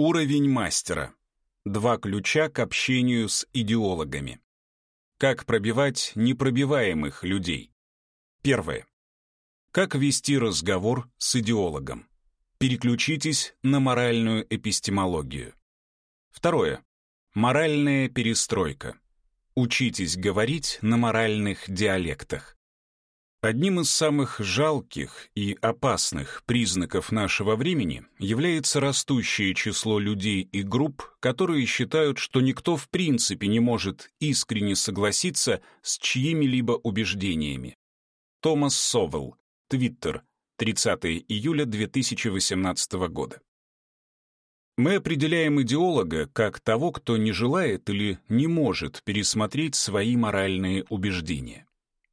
Уровень мастера. Два ключа к общению с идеологами. Как пробивать непробиваемых людей. Первое. Как вести разговор с идеологом. Переключитесь на моральную эпистемологию. Второе. Моральная перестройка. Учитесь говорить на моральных диалектах. Одним из самых жалких и опасных признаков нашего времени является растущее число людей и групп, которые считают, что никто в принципе не может искренне согласиться с чьими-либо убеждениями. Томас Совелл, Твиттер, 30 июля 2018 года. Мы определяем идеолога как того, кто не желает или не может пересмотреть свои моральные убеждения.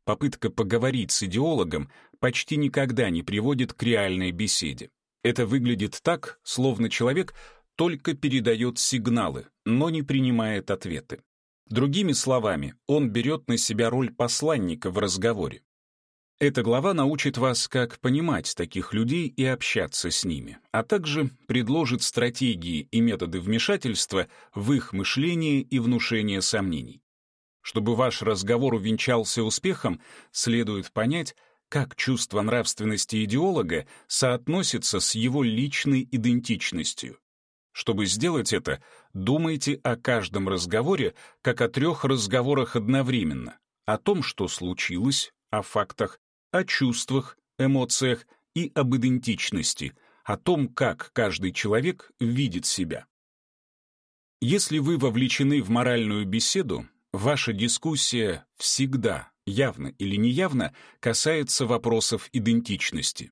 Попытка поговорить с идеологом почти никогда не приводит к реальной беседе. Это выглядит так, словно человек только передает сигналы, но не принимает ответы. Другими словами, он берет на себя роль посланника в разговоре. Эта глава научит вас, как понимать таких людей и общаться с ними, а также предложит стратегии и методы вмешательства в их мышление и внушение сомнений. Чтобы ваш разговор увенчался успехом, следует понять, как чувство нравственности идеолога соотносится с его личной идентичностью. Чтобы сделать это, думайте о каждом разговоре как о трех разговорах одновременно, о том, что случилось, о фактах, о чувствах, эмоциях и об идентичности, о том, как каждый человек видит себя. Если вы вовлечены в моральную беседу, Ваша дискуссия всегда, явно или неявно, касается вопросов идентичности.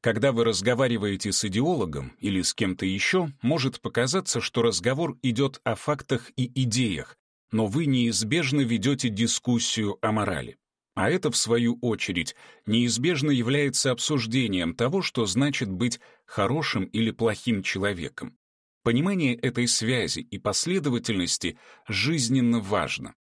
Когда вы разговариваете с идеологом или с кем-то еще, может показаться, что разговор идет о фактах и идеях, но вы неизбежно ведете дискуссию о морали. А это, в свою очередь, неизбежно является обсуждением того, что значит быть хорошим или плохим человеком. Понимание этой связи и последовательности жизненно важно.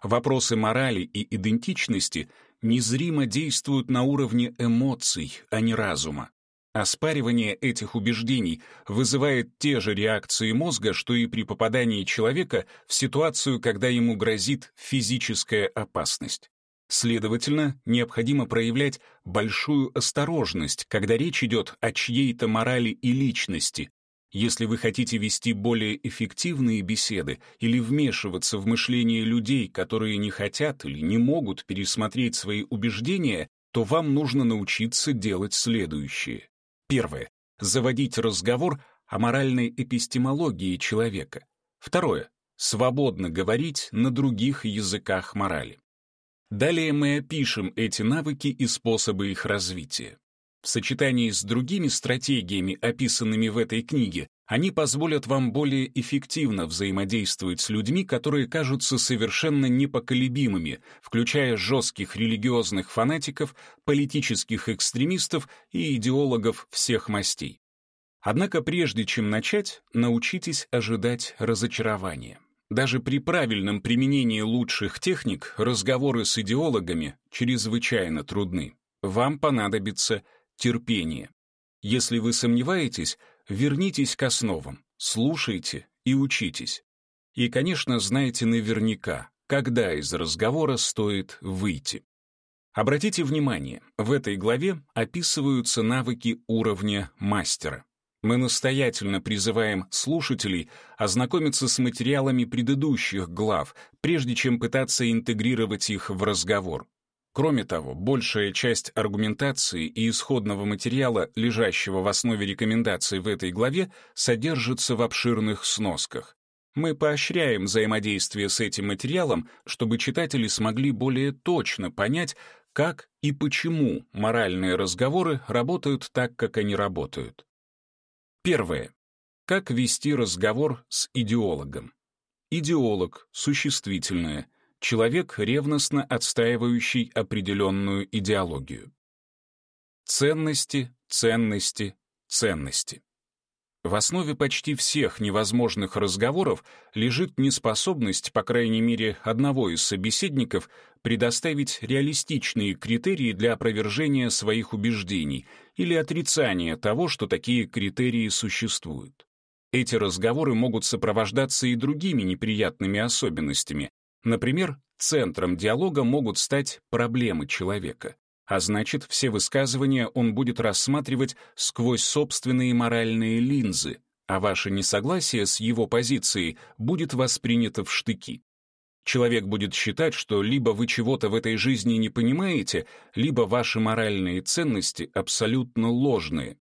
Вопросы морали и идентичности незримо действуют на уровне эмоций, а не разума. Оспаривание этих убеждений вызывает те же реакции мозга, что и при попадании человека в ситуацию, когда ему грозит физическая опасность. Следовательно, необходимо проявлять большую осторожность, когда речь идет о чьей-то морали и личности, если вы хотите вести более эффективные беседы или вмешиваться в мышление людей, которые не хотят или не могут пересмотреть свои убеждения, то вам нужно научиться делать следующее. Первое. Заводить разговор о моральной эпистемологии человека. Второе. Свободно говорить на других языках морали. Далее мы опишем эти навыки и способы их развития. В сочетании с другими стратегиями, описанными в этой книге, они позволят вам более эффективно взаимодействовать с людьми, которые кажутся совершенно непоколебимыми, включая жестких религиозных фанатиков, политических экстремистов и идеологов всех мастей. Однако прежде чем начать, научитесь ожидать разочарования. Даже при правильном применении лучших техник разговоры с идеологами чрезвычайно трудны. Вам понадобится терпение. Если вы сомневаетесь, вернитесь к основам, слушайте и учитесь. И, конечно, знайте наверняка, когда из разговора стоит выйти. Обратите внимание, в этой главе описываются навыки уровня мастера. Мы настоятельно призываем слушателей ознакомиться с материалами предыдущих глав, прежде чем пытаться интегрировать их в разговор. Кроме того, большая часть аргументации и исходного материала, лежащего в основе рекомендаций в этой главе, содержится в обширных сносках. Мы поощряем взаимодействие с этим материалом, чтобы читатели смогли более точно понять, как и почему моральные разговоры работают так, как они работают. Первое. Как вести разговор с идеологом? Идеолог, существительное, человек, ревностно отстаивающий определенную идеологию. Ценности, ценности, ценности. В основе почти всех невозможных разговоров лежит неспособность, по крайней мере, одного из собеседников предоставить реалистичные критерии для опровержения своих убеждений или отрицания того, что такие критерии существуют. Эти разговоры могут сопровождаться и другими неприятными особенностями. Например, центром диалога могут стать проблемы человека. А значит, все высказывания он будет рассматривать сквозь собственные моральные линзы, а ваше несогласие с его позицией будет воспринято в штыки. Человек будет считать, что либо вы чего-то в этой жизни не понимаете, либо ваши моральные ценности абсолютно ложные.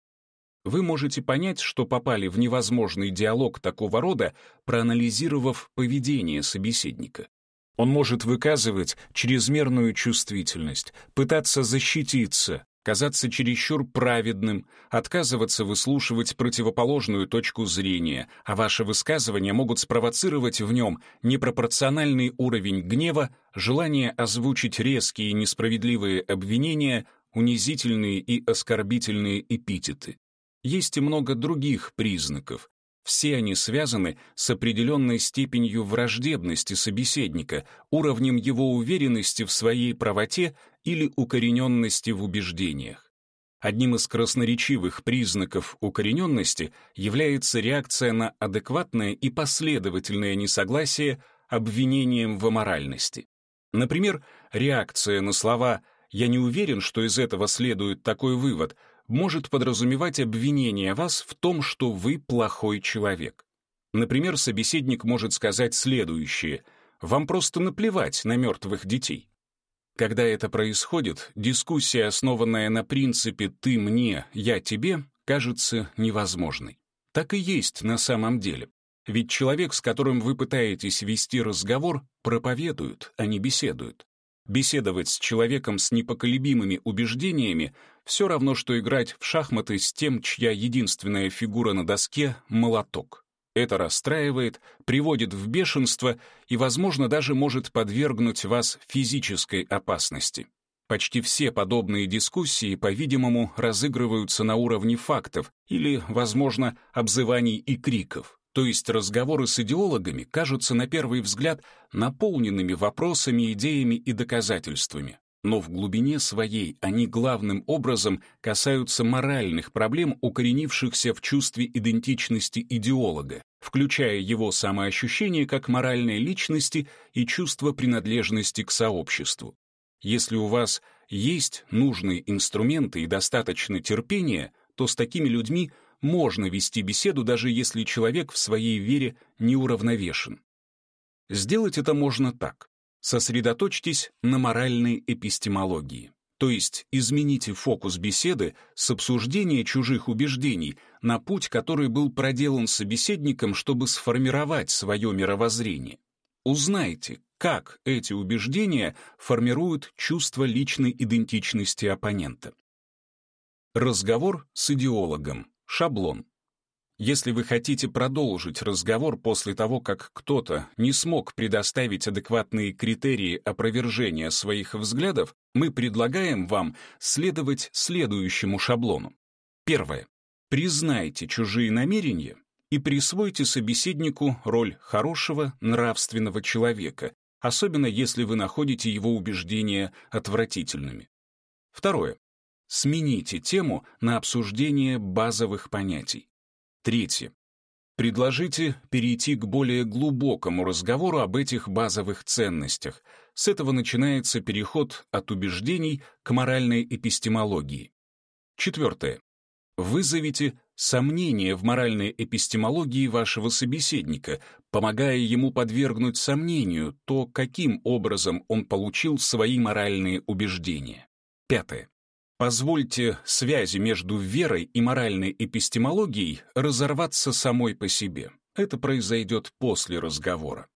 Вы можете понять, что попали в невозможный диалог такого рода, проанализировав поведение собеседника. Он может выказывать чрезмерную чувствительность, пытаться защититься, казаться чересчур праведным, отказываться выслушивать противоположную точку зрения, а ваши высказывания могут спровоцировать в нем непропорциональный уровень гнева, желание озвучить резкие несправедливые обвинения, унизительные и оскорбительные эпитеты. Есть и много других признаков, все они связаны с определенной степенью враждебности собеседника, уровнем его уверенности в своей правоте или укорененности в убеждениях. Одним из красноречивых признаков укорененности является реакция на адекватное и последовательное несогласие обвинением в аморальности. Например, реакция на слова «я не уверен, что из этого следует такой вывод», может подразумевать обвинение вас в том, что вы плохой человек. Например, собеседник может сказать следующее «Вам просто наплевать на мертвых детей». Когда это происходит, дискуссия, основанная на принципе «ты мне, я тебе», кажется невозможной. Так и есть на самом деле. Ведь человек, с которым вы пытаетесь вести разговор, проповедует, а не беседует. Беседовать с человеком с непоколебимыми убеждениями все равно, что играть в шахматы с тем, чья единственная фигура на доске — молоток. Это расстраивает, приводит в бешенство и, возможно, даже может подвергнуть вас физической опасности. Почти все подобные дискуссии, по-видимому, разыгрываются на уровне фактов или, возможно, обзываний и криков. То есть разговоры с идеологами кажутся на первый взгляд наполненными вопросами, идеями и доказательствами. Но в глубине своей они главным образом касаются моральных проблем, укоренившихся в чувстве идентичности идеолога, включая его самоощущение как моральной личности и чувство принадлежности к сообществу. Если у вас есть нужные инструменты и достаточно терпения, то с такими людьми – можно вести беседу, даже если человек в своей вере неуравновешен. Сделать это можно так. Сосредоточьтесь на моральной эпистемологии. То есть измените фокус беседы с обсуждения чужих убеждений на путь, который был проделан собеседником, чтобы сформировать свое мировоззрение. Узнайте, как эти убеждения формируют чувство личной идентичности оппонента. Разговор с идеологом. Шаблон. Если вы хотите продолжить разговор после того, как кто-то не смог предоставить адекватные критерии опровержения своих взглядов, мы предлагаем вам следовать следующему шаблону. Первое. Признайте чужие намерения и присвойте собеседнику роль хорошего, нравственного человека, особенно если вы находите его убеждения отвратительными. Второе. Смените тему на обсуждение базовых понятий. Третье. Предложите перейти к более глубокому разговору об этих базовых ценностях. С этого начинается переход от убеждений к моральной эпистемологии. Четвертое. Вызовите сомнение в моральной эпистемологии вашего собеседника, помогая ему подвергнуть сомнению то, каким образом он получил свои моральные убеждения. Пятое. Позвольте связи между верой и моральной эпистемологией разорваться самой по себе. Это произойдет после разговора.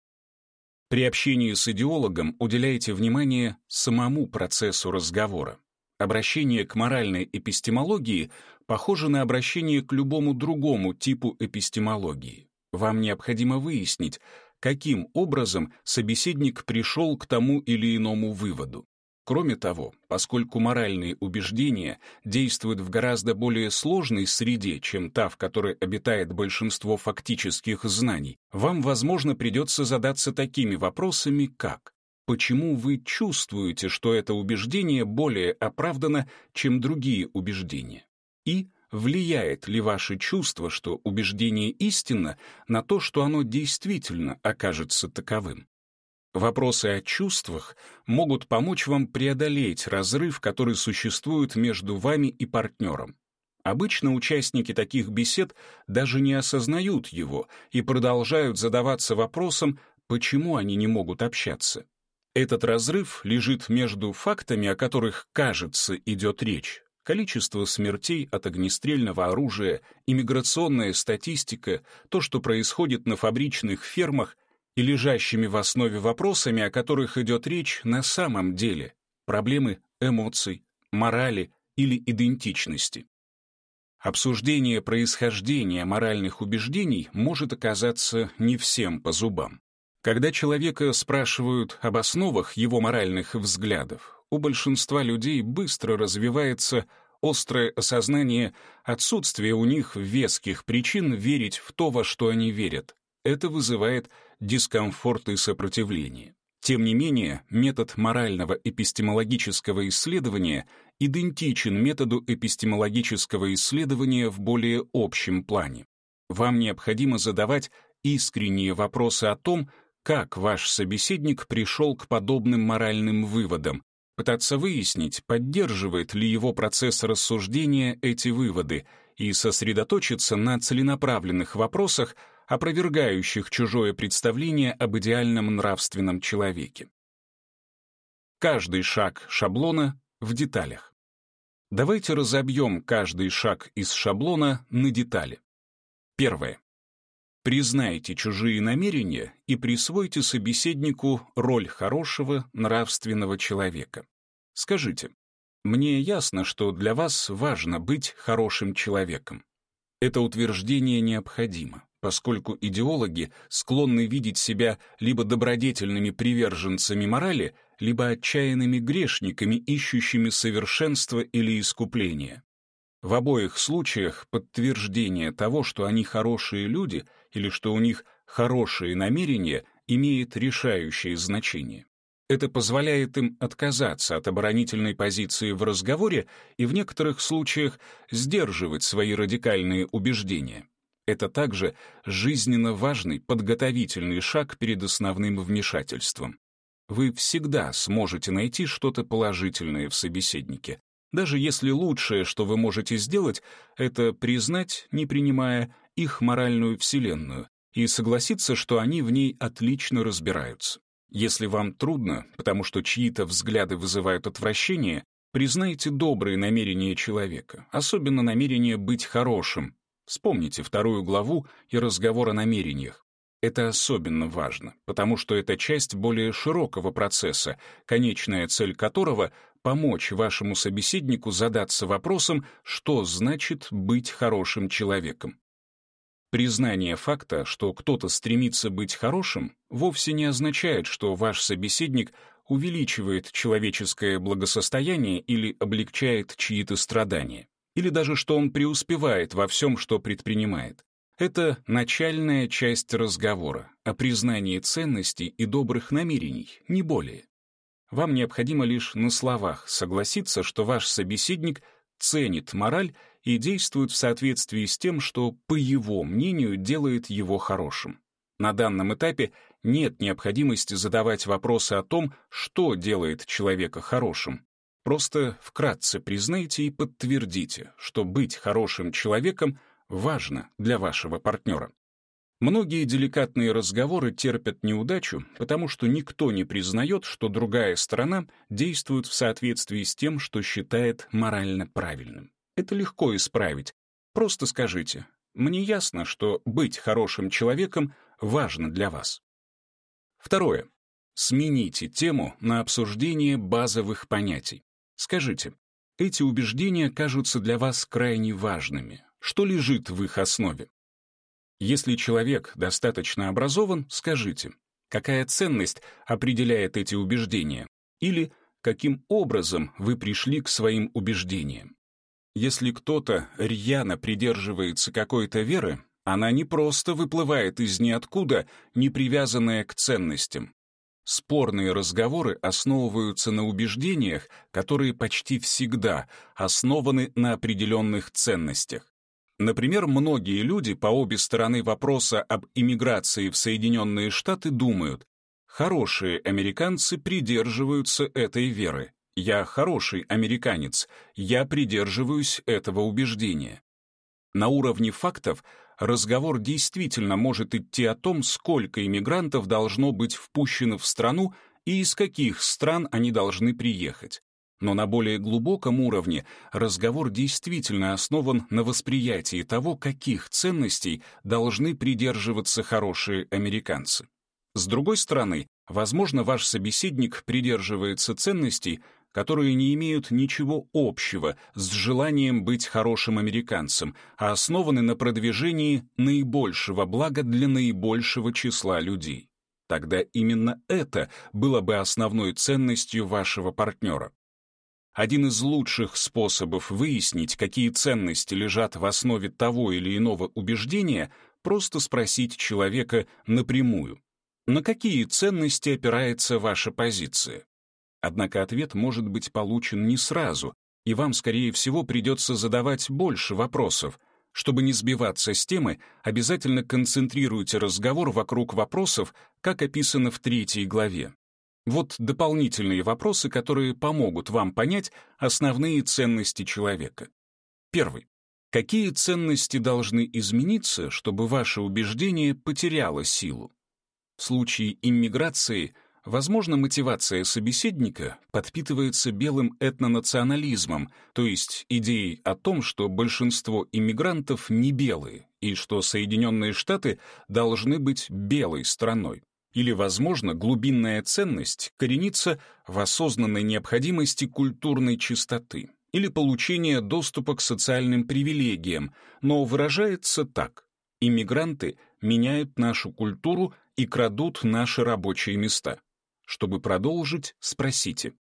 При общении с идеологом уделяйте внимание самому процессу разговора. Обращение к моральной эпистемологии похоже на обращение к любому другому типу эпистемологии. Вам необходимо выяснить, каким образом собеседник пришел к тому или иному выводу. Кроме того, поскольку моральные убеждения действуют в гораздо более сложной среде, чем та, в которой обитает большинство фактических знаний, вам, возможно, придется задаться такими вопросами, как почему вы чувствуете, что это убеждение более оправдано, чем другие убеждения? И влияет ли ваше чувство, что убеждение истинно, на то, что оно действительно окажется таковым. Вопросы о чувствах могут помочь вам преодолеть разрыв, который существует между вами и партнером. Обычно участники таких бесед даже не осознают его и продолжают задаваться вопросом, почему они не могут общаться. Этот разрыв лежит между фактами, о которых, кажется, идет речь, количество смертей от огнестрельного оружия, иммиграционная статистика, то, что происходит на фабричных фермах и лежащими в основе вопросами, о которых идет речь на самом деле, проблемы эмоций, морали или идентичности. Обсуждение происхождения моральных убеждений может оказаться не всем по зубам. Когда человека спрашивают об основах его моральных взглядов, у большинства людей быстро развивается острое осознание отсутствия у них веских причин верить в то, во что они верят. Это вызывает дискомфорт и сопротивление. Тем не менее, метод морального эпистемологического исследования идентичен методу эпистемологического исследования в более общем плане. Вам необходимо задавать искренние вопросы о том, как ваш собеседник пришел к подобным моральным выводам, пытаться выяснить, поддерживает ли его процесс рассуждения эти выводы, и сосредоточиться на целенаправленных вопросах, опровергающих чужое представление об идеальном нравственном человеке. Каждый шаг шаблона в деталях. Давайте разобьем каждый шаг из шаблона на детали. Первое. Признайте чужие намерения и присвойте собеседнику роль хорошего, нравственного человека. Скажите, мне ясно, что для вас важно быть хорошим человеком. Это утверждение необходимо поскольку идеологи склонны видеть себя либо добродетельными приверженцами морали, либо отчаянными грешниками, ищущими совершенства или искупления. В обоих случаях подтверждение того, что они хорошие люди или что у них хорошие намерения, имеет решающее значение. Это позволяет им отказаться от оборонительной позиции в разговоре и в некоторых случаях сдерживать свои радикальные убеждения. Это также жизненно важный подготовительный шаг перед основным вмешательством. Вы всегда сможете найти что-то положительное в собеседнике, даже если лучшее, что вы можете сделать, это признать, не принимая их моральную вселенную, и согласиться, что они в ней отлично разбираются. Если вам трудно, потому что чьи-то взгляды вызывают отвращение, признайте добрые намерения человека, особенно намерение быть хорошим, Вспомните вторую главу и разговор о намерениях. Это особенно важно, потому что это часть более широкого процесса, конечная цель которого — помочь вашему собеседнику задаться вопросом, что значит быть хорошим человеком. Признание факта, что кто-то стремится быть хорошим, вовсе не означает, что ваш собеседник увеличивает человеческое благосостояние или облегчает чьи-то страдания или даже что он преуспевает во всем, что предпринимает. Это начальная часть разговора о признании ценностей и добрых намерений, не более. Вам необходимо лишь на словах согласиться, что ваш собеседник ценит мораль и действует в соответствии с тем, что, по его мнению, делает его хорошим. На данном этапе нет необходимости задавать вопросы о том, что делает человека хорошим. Просто вкратце признайте и подтвердите, что быть хорошим человеком важно для вашего партнера. Многие деликатные разговоры терпят неудачу, потому что никто не признает, что другая сторона действует в соответствии с тем, что считает морально правильным. Это легко исправить. Просто скажите, мне ясно, что быть хорошим человеком важно для вас. Второе. Смените тему на обсуждение базовых понятий. Скажите, эти убеждения кажутся для вас крайне важными. Что лежит в их основе? Если человек достаточно образован, скажите, какая ценность определяет эти убеждения? Или каким образом вы пришли к своим убеждениям? Если кто-то рьяно придерживается какой-то веры, она не просто выплывает из ниоткуда, не привязанная к ценностям. Спорные разговоры основываются на убеждениях, которые почти всегда основаны на определенных ценностях. Например, многие люди по обе стороны вопроса об иммиграции в Соединенные Штаты думают, хорошие американцы придерживаются этой веры. Я хороший американец, я придерживаюсь этого убеждения. На уровне фактов разговор действительно может идти о том, сколько иммигрантов должно быть впущено в страну и из каких стран они должны приехать. Но на более глубоком уровне разговор действительно основан на восприятии того, каких ценностей должны придерживаться хорошие американцы. С другой стороны, возможно, ваш собеседник придерживается ценностей, которые не имеют ничего общего с желанием быть хорошим американцем, а основаны на продвижении наибольшего блага для наибольшего числа людей. Тогда именно это было бы основной ценностью вашего партнера. Один из лучших способов выяснить, какие ценности лежат в основе того или иного убеждения, просто спросить человека напрямую. На какие ценности опирается ваша позиция? Однако ответ может быть получен не сразу, и вам, скорее всего, придется задавать больше вопросов. Чтобы не сбиваться с темы, обязательно концентрируйте разговор вокруг вопросов, как описано в третьей главе. Вот дополнительные вопросы, которые помогут вам понять основные ценности человека. Первый. Какие ценности должны измениться, чтобы ваше убеждение потеряло силу? В случае иммиграции – Возможно, мотивация собеседника подпитывается белым этнонационализмом, то есть идеей о том, что большинство иммигрантов не белые и что Соединенные Штаты должны быть белой страной. Или, возможно, глубинная ценность коренится в осознанной необходимости культурной чистоты или получения доступа к социальным привилегиям, но выражается так. Иммигранты меняют нашу культуру и крадут наши рабочие места. Чтобы продолжить, спросите.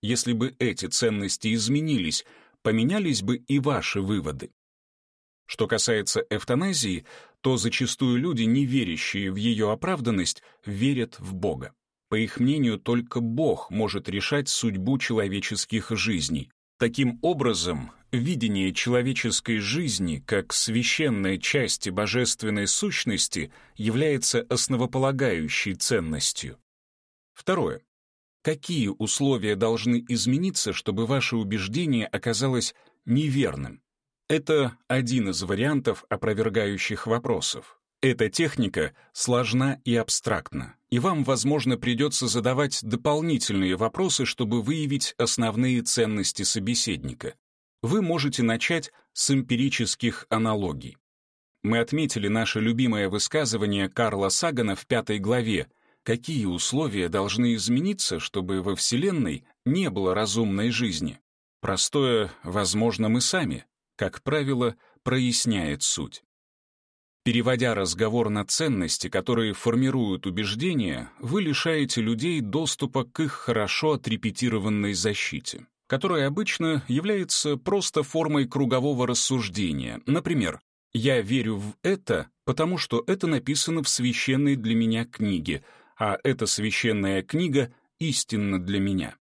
Если бы эти ценности изменились, поменялись бы и ваши выводы. Что касается эвтаназии, то зачастую люди, не верящие в ее оправданность, верят в Бога. По их мнению, только Бог может решать судьбу человеческих жизней. Таким образом, видение человеческой жизни как священной части божественной сущности является основополагающей ценностью. Второе. Какие условия должны измениться, чтобы ваше убеждение оказалось неверным? Это один из вариантов опровергающих вопросов. Эта техника сложна и абстрактна, и вам, возможно, придется задавать дополнительные вопросы, чтобы выявить основные ценности собеседника. Вы можете начать с эмпирических аналогий. Мы отметили наше любимое высказывание Карла Сагана в пятой главе Какие условия должны измениться, чтобы во Вселенной не было разумной жизни? Простое «возможно, мы сами», как правило, проясняет суть. Переводя разговор на ценности, которые формируют убеждения, вы лишаете людей доступа к их хорошо отрепетированной защите, которая обычно является просто формой кругового рассуждения. Например, «Я верю в это, потому что это написано в священной для меня книге», а эта священная книга истинна для меня.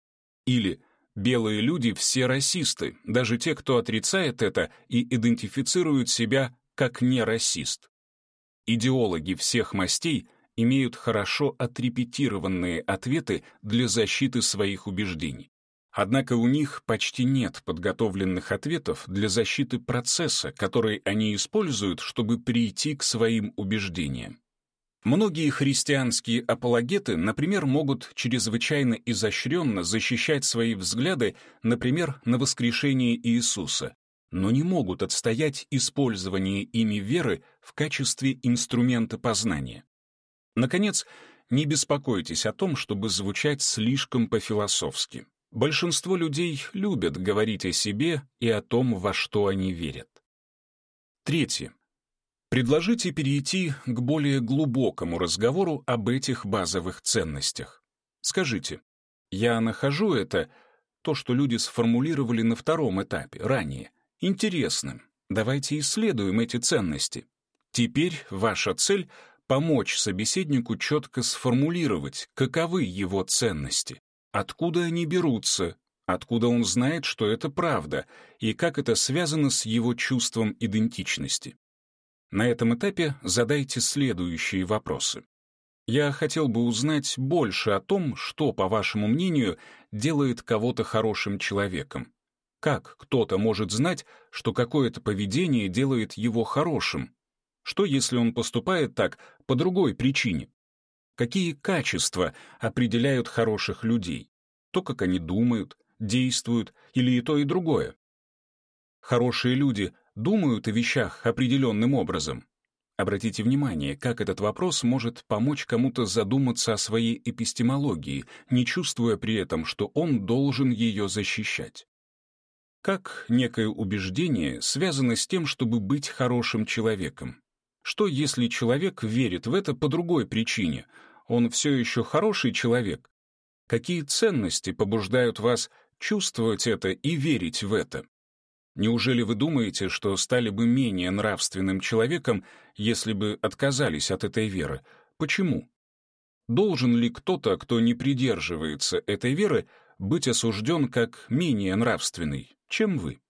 Или белые люди все расисты, даже те, кто отрицает это и идентифицирует себя как нерасист. Идеологи всех мастей имеют хорошо отрепетированные ответы для защиты своих убеждений. Однако у них почти нет подготовленных ответов для защиты процесса, который они используют, чтобы прийти к своим убеждениям. Многие христианские апологеты, например, могут чрезвычайно изощренно защищать свои взгляды, например, на воскрешение Иисуса, но не могут отстоять использование ими веры в качестве инструмента познания. Наконец, не беспокойтесь о том, чтобы звучать слишком по-философски. Большинство людей любят говорить о себе и о том, во что они верят. Третье. Предложите перейти к более глубокому разговору об этих базовых ценностях. Скажите, я нахожу это, то, что люди сформулировали на втором этапе, ранее, интересным. Давайте исследуем эти ценности. Теперь ваша цель — помочь собеседнику четко сформулировать, каковы его ценности, откуда они берутся, откуда он знает, что это правда, и как это связано с его чувством идентичности. На этом этапе задайте следующие вопросы. Я хотел бы узнать больше о том, что, по вашему мнению, делает кого-то хорошим человеком. Как кто-то может знать, что какое-то поведение делает его хорошим? Что, если он поступает так по другой причине? Какие качества определяют хороших людей? То, как они думают, действуют или и то, и другое? Хорошие люди думают о вещах определенным образом, Обратите внимание, как этот вопрос может помочь кому-то задуматься о своей эпистемологии, не чувствуя при этом, что он должен ее защищать. Как некое убеждение связано с тем, чтобы быть хорошим человеком? Что если человек верит в это по другой причине? Он все еще хороший человек? Какие ценности побуждают вас чувствовать это и верить в это? Неужели вы думаете, что стали бы менее нравственным человеком, если бы отказались от этой веры? Почему? Должен ли кто-то, кто не придерживается этой веры, быть осужден как менее нравственный, чем вы?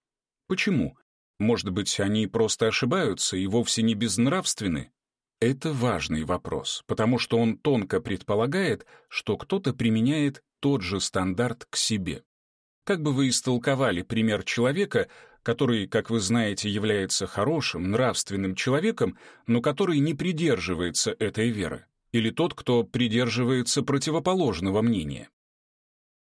Почему? Может быть, они просто ошибаются и вовсе не безнравственны? Это важный вопрос, потому что он тонко предполагает, что кто-то применяет тот же стандарт к себе. Как бы вы истолковали пример человека, который, как вы знаете, является хорошим, нравственным человеком, но который не придерживается этой веры, или тот, кто придерживается противоположного мнения.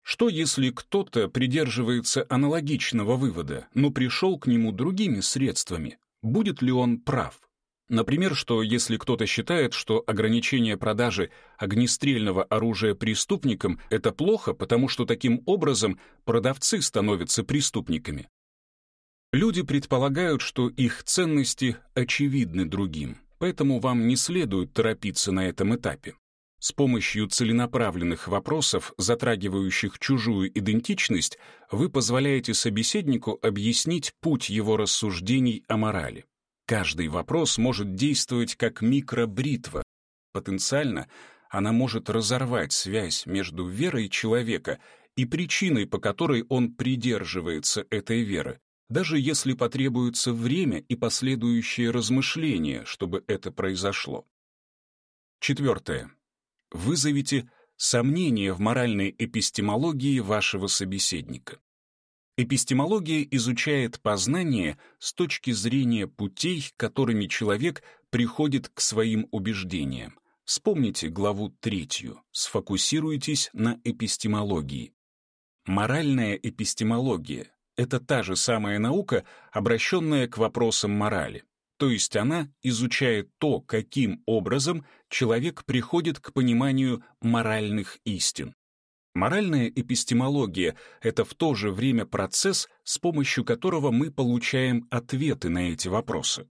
Что если кто-то придерживается аналогичного вывода, но пришел к нему другими средствами? Будет ли он прав? Например, что если кто-то считает, что ограничение продажи огнестрельного оружия преступникам — это плохо, потому что таким образом продавцы становятся преступниками, Люди предполагают, что их ценности очевидны другим, поэтому вам не следует торопиться на этом этапе. С помощью целенаправленных вопросов, затрагивающих чужую идентичность, вы позволяете собеседнику объяснить путь его рассуждений о морали. Каждый вопрос может действовать как микробритва. Потенциально она может разорвать связь между верой человека и причиной, по которой он придерживается этой веры, даже если потребуется время и последующее размышление, чтобы это произошло. Четвертое. Вызовите сомнение в моральной эпистемологии вашего собеседника. Эпистемология изучает познание с точки зрения путей, которыми человек приходит к своим убеждениям. Вспомните главу третью, сфокусируйтесь на эпистемологии. Моральная эпистемология это та же самая наука, обращенная к вопросам морали. То есть она изучает то, каким образом человек приходит к пониманию моральных истин. Моральная эпистемология — это в то же время процесс, с помощью которого мы получаем ответы на эти вопросы.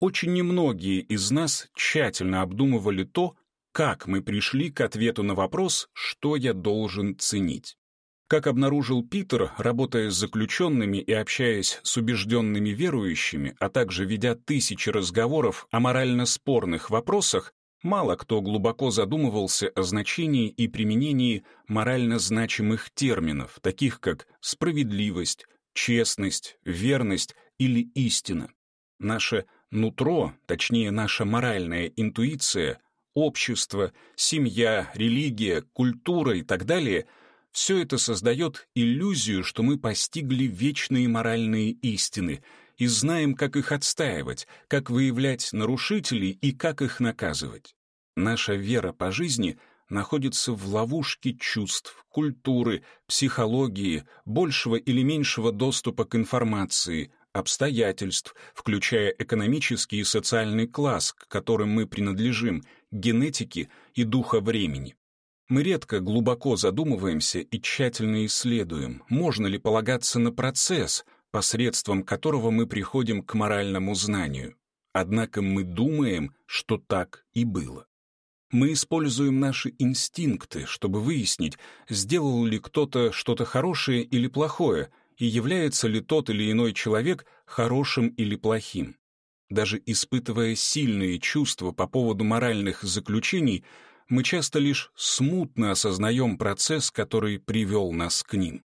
Очень немногие из нас тщательно обдумывали то, как мы пришли к ответу на вопрос, что я должен ценить. Как обнаружил Питер, работая с заключенными и общаясь с убежденными верующими, а также ведя тысячи разговоров о морально спорных вопросах, мало кто глубоко задумывался о значении и применении морально значимых терминов, таких как справедливость, честность, верность или истина. Наше нутро, точнее наша моральная интуиция, общество, семья, религия, культура и так далее — все это создает иллюзию, что мы постигли вечные моральные истины и знаем, как их отстаивать, как выявлять нарушителей и как их наказывать. Наша вера по жизни находится в ловушке чувств, культуры, психологии, большего или меньшего доступа к информации, обстоятельств, включая экономический и социальный класс, к которым мы принадлежим, генетики и духа времени. Мы редко глубоко задумываемся и тщательно исследуем, можно ли полагаться на процесс, посредством которого мы приходим к моральному знанию. Однако мы думаем, что так и было. Мы используем наши инстинкты, чтобы выяснить, сделал ли кто-то что-то хорошее или плохое, и является ли тот или иной человек хорошим или плохим. Даже испытывая сильные чувства по поводу моральных заключений, мы часто лишь смутно осознаем процесс, который привел нас к ним.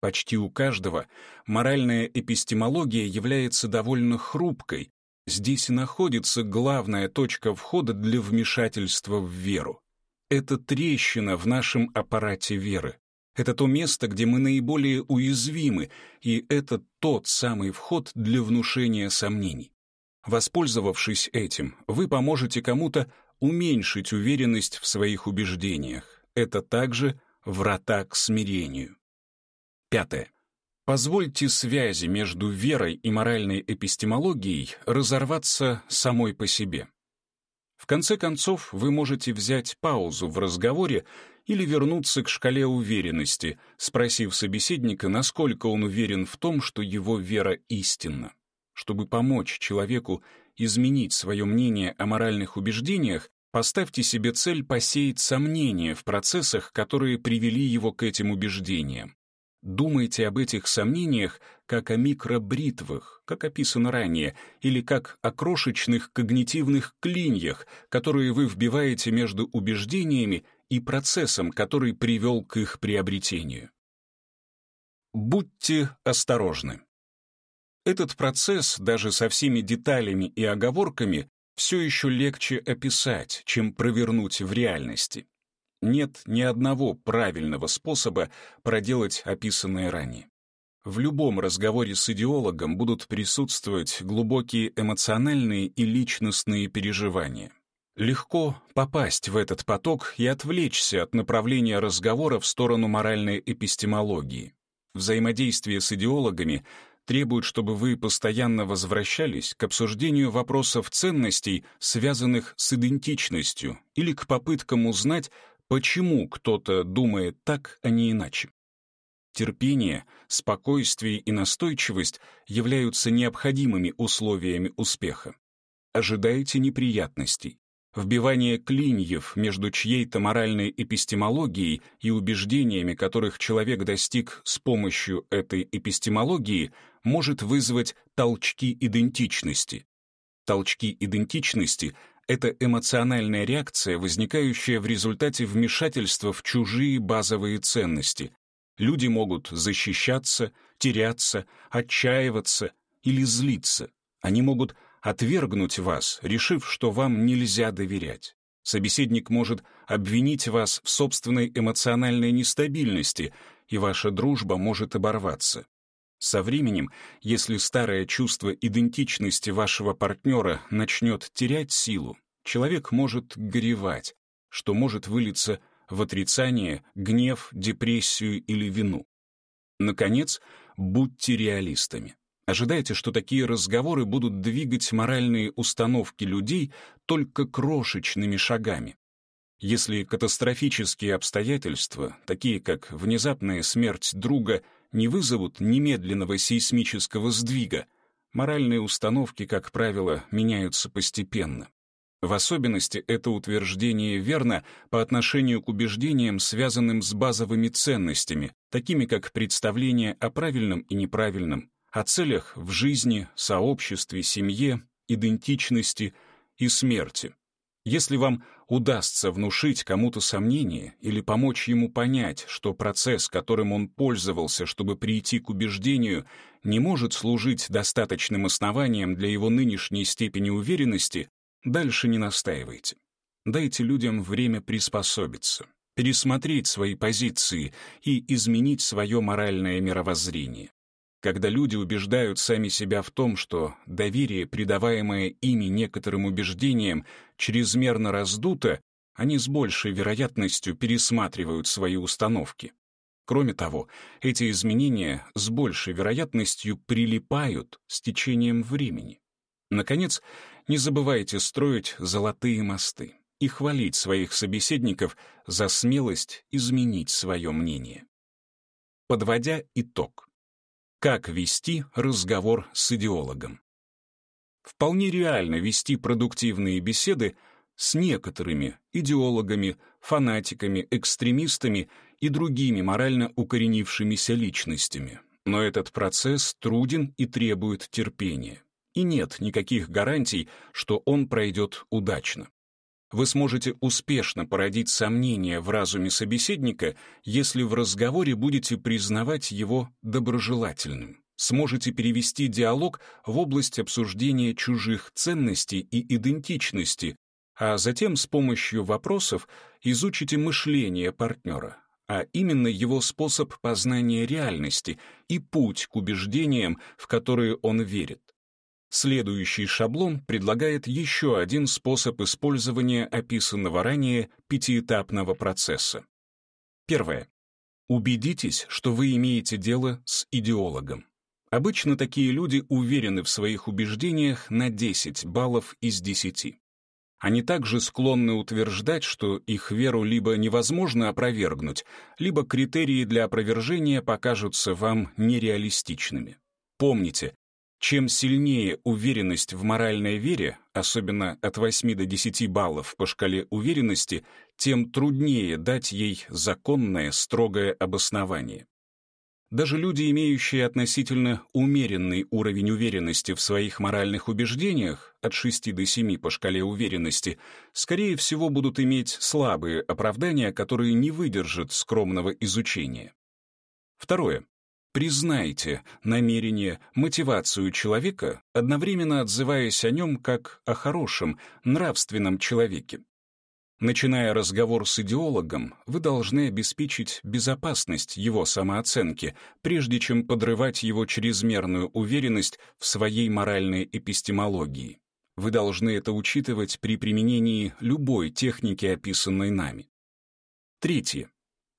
Почти у каждого моральная эпистемология является довольно хрупкой. Здесь и находится главная точка входа для вмешательства в веру. Это трещина в нашем аппарате веры. Это то место, где мы наиболее уязвимы, и это тот самый вход для внушения сомнений. Воспользовавшись этим, вы поможете кому-то уменьшить уверенность в своих убеждениях. Это также врата к смирению. Пятое. Позвольте связи между верой и моральной эпистемологией разорваться самой по себе. В конце концов, вы можете взять паузу в разговоре или вернуться к шкале уверенности, спросив собеседника, насколько он уверен в том, что его вера истинна. Чтобы помочь человеку изменить свое мнение о моральных убеждениях, поставьте себе цель посеять сомнения в процессах, которые привели его к этим убеждениям. Думайте об этих сомнениях как о микробритвах, как описано ранее, или как о крошечных когнитивных клиньях, которые вы вбиваете между убеждениями и процессом, который привел к их приобретению. Будьте осторожны. Этот процесс, даже со всеми деталями и оговорками, все еще легче описать, чем провернуть в реальности. Нет ни одного правильного способа проделать описанное ранее. В любом разговоре с идеологом будут присутствовать глубокие эмоциональные и личностные переживания. Легко попасть в этот поток и отвлечься от направления разговора в сторону моральной эпистемологии. Взаимодействие с идеологами требует, чтобы вы постоянно возвращались к обсуждению вопросов ценностей, связанных с идентичностью, или к попыткам узнать, почему кто-то думает так, а не иначе. Терпение, спокойствие и настойчивость являются необходимыми условиями успеха. Ожидайте неприятностей. Вбивание клиньев между чьей-то моральной эпистемологией и убеждениями, которых человек достиг с помощью этой эпистемологии, может вызвать толчки идентичности. Толчки идентичности — это эмоциональная реакция, возникающая в результате вмешательства в чужие базовые ценности. Люди могут защищаться, теряться, отчаиваться или злиться. Они могут отвергнуть вас, решив, что вам нельзя доверять. Собеседник может обвинить вас в собственной эмоциональной нестабильности, и ваша дружба может оборваться. Со временем, если старое чувство идентичности вашего партнера начнет терять силу, человек может горевать, что может вылиться в отрицание, гнев, депрессию или вину. Наконец, будьте реалистами. Ожидайте, что такие разговоры будут двигать моральные установки людей только крошечными шагами. Если катастрофические обстоятельства, такие как внезапная смерть друга, не вызовут немедленного сейсмического сдвига, моральные установки, как правило, меняются постепенно. В особенности это утверждение верно по отношению к убеждениям, связанным с базовыми ценностями, такими как представление о правильном и неправильном, о целях в жизни, сообществе, семье, идентичности и смерти. Если вам удастся внушить кому-то сомнение или помочь ему понять, что процесс, которым он пользовался, чтобы прийти к убеждению, не может служить достаточным основанием для его нынешней степени уверенности, дальше не настаивайте. Дайте людям время приспособиться, пересмотреть свои позиции и изменить свое моральное мировоззрение. Когда люди убеждают сами себя в том, что доверие, придаваемое ими некоторым убеждениям, чрезмерно раздуто, они с большей вероятностью пересматривают свои установки. Кроме того, эти изменения с большей вероятностью прилипают с течением времени. Наконец, не забывайте строить золотые мосты и хвалить своих собеседников за смелость изменить свое мнение. Подводя итог. Как вести разговор с идеологом? Вполне реально вести продуктивные беседы с некоторыми идеологами, фанатиками, экстремистами и другими морально укоренившимися личностями. Но этот процесс труден и требует терпения. и нет никаких гарантий, что он пройдет удачно. Вы сможете успешно породить сомнения в разуме собеседника, если в разговоре будете признавать его доброжелательным. Сможете перевести диалог в область обсуждения чужих ценностей и идентичности, а затем с помощью вопросов изучите мышление партнера, а именно его способ познания реальности и путь к убеждениям, в которые он верит. Следующий шаблон предлагает еще один способ использования описанного ранее пятиэтапного процесса. Первое. Убедитесь, что вы имеете дело с идеологом. Обычно такие люди уверены в своих убеждениях на 10 баллов из 10. Они также склонны утверждать, что их веру либо невозможно опровергнуть, либо критерии для опровержения покажутся вам нереалистичными. Помните, чем сильнее уверенность в моральной вере, особенно от 8 до 10 баллов по шкале уверенности, тем труднее дать ей законное, строгое обоснование. Даже люди, имеющие относительно умеренный уровень уверенности в своих моральных убеждениях, от 6 до 7 по шкале уверенности, скорее всего будут иметь слабые оправдания, которые не выдержат скромного изучения. Второе. Признайте намерение, мотивацию человека, одновременно отзываясь о нем как о хорошем, нравственном человеке. Начиная разговор с идеологом, вы должны обеспечить безопасность его самооценки, прежде чем подрывать его чрезмерную уверенность в своей моральной эпистемологии. Вы должны это учитывать при применении любой техники, описанной нами. Третье.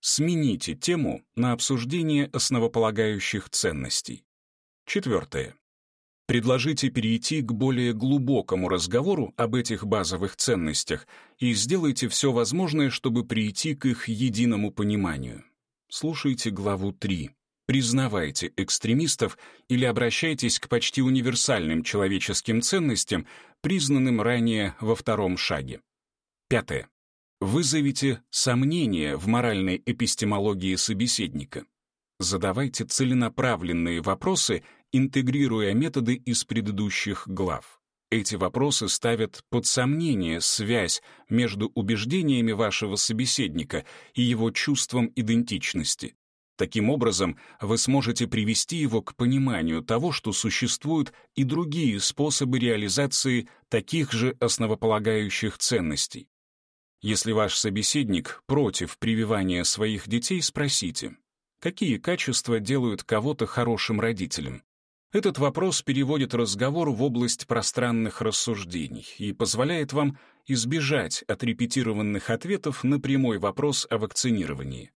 Смените тему на обсуждение основополагающих ценностей. Четвертое. Предложите перейти к более глубокому разговору об этих базовых ценностях и сделайте все возможное, чтобы прийти к их единому пониманию. Слушайте главу 3. Признавайте экстремистов или обращайтесь к почти универсальным человеческим ценностям, признанным ранее во втором шаге. Пятое. Вызовите сомнения в моральной эпистемологии собеседника. Задавайте целенаправленные вопросы интегрируя методы из предыдущих глав. Эти вопросы ставят под сомнение связь между убеждениями вашего собеседника и его чувством идентичности. Таким образом, вы сможете привести его к пониманию того, что существуют и другие способы реализации таких же основополагающих ценностей. Если ваш собеседник против прививания своих детей, спросите, какие качества делают кого-то хорошим родителем? Этот вопрос переводит разговор в область пространных рассуждений и позволяет вам избежать отрепетированных ответов на прямой вопрос о вакцинировании.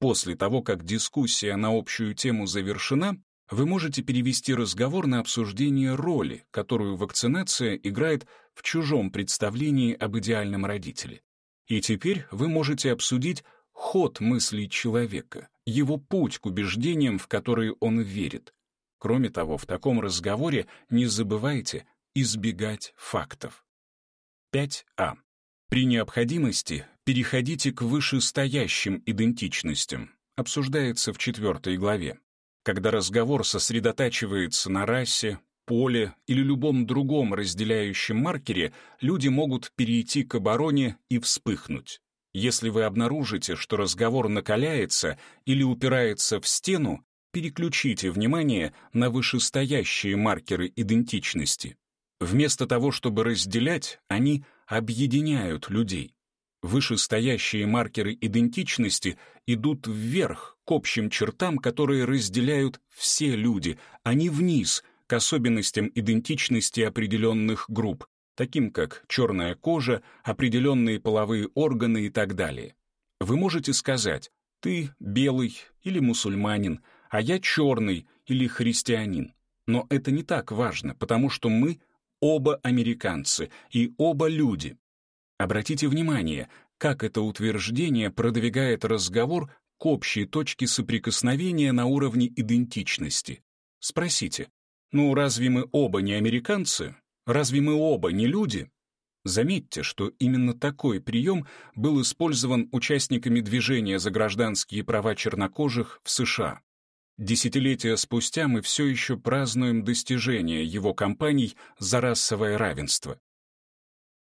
После того, как дискуссия на общую тему завершена, вы можете перевести разговор на обсуждение роли, которую вакцинация играет в чужом представлении об идеальном родителе. И теперь вы можете обсудить ход мыслей человека, его путь к убеждениям, в которые он верит, Кроме того, в таком разговоре не забывайте избегать фактов. 5а. При необходимости переходите к вышестоящим идентичностям, обсуждается в четвертой главе. Когда разговор сосредотачивается на расе, поле или любом другом разделяющем маркере, люди могут перейти к обороне и вспыхнуть. Если вы обнаружите, что разговор накаляется или упирается в стену, переключите внимание на вышестоящие маркеры идентичности. Вместо того, чтобы разделять, они объединяют людей. Вышестоящие маркеры идентичности идут вверх, к общим чертам, которые разделяют все люди, а не вниз, к особенностям идентичности определенных групп, таким как черная кожа, определенные половые органы и так далее. Вы можете сказать «ты белый» или «мусульманин», а я черный или христианин. Но это не так важно, потому что мы оба американцы и оба люди. Обратите внимание, как это утверждение продвигает разговор к общей точке соприкосновения на уровне идентичности. Спросите, ну разве мы оба не американцы? Разве мы оба не люди? Заметьте, что именно такой прием был использован участниками движения за гражданские права чернокожих в США. Десятилетия спустя мы все еще празднуем достижения его кампаний за расовое равенство.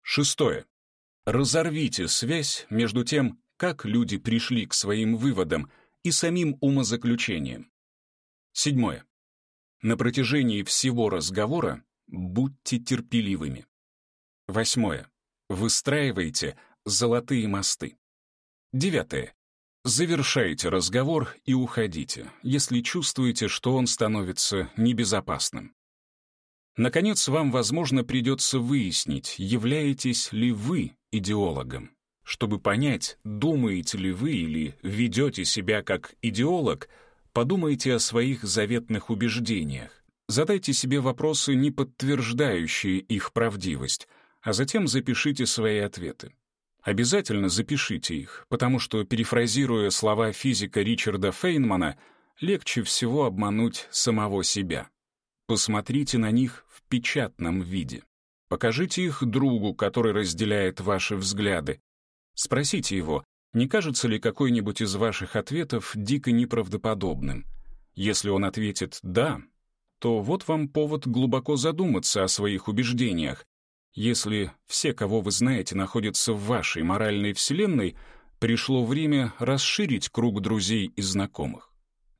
Шестое. Разорвите связь между тем, как люди пришли к своим выводам, и самим умозаключением. Седьмое. На протяжении всего разговора будьте терпеливыми. Восьмое. Выстраивайте золотые мосты. Девятое. Завершайте разговор и уходите, если чувствуете, что он становится небезопасным. Наконец, вам, возможно, придется выяснить, являетесь ли вы идеологом. Чтобы понять, думаете ли вы или ведете себя как идеолог, подумайте о своих заветных убеждениях. Задайте себе вопросы, не подтверждающие их правдивость, а затем запишите свои ответы. Обязательно запишите их, потому что, перефразируя слова физика Ричарда Фейнмана, легче всего обмануть самого себя. Посмотрите на них в печатном виде. Покажите их другу, который разделяет ваши взгляды. Спросите его, не кажется ли какой-нибудь из ваших ответов дико неправдоподобным. Если он ответит «да», то вот вам повод глубоко задуматься о своих убеждениях, если все, кого вы знаете, находятся в вашей моральной вселенной, пришло время расширить круг друзей и знакомых.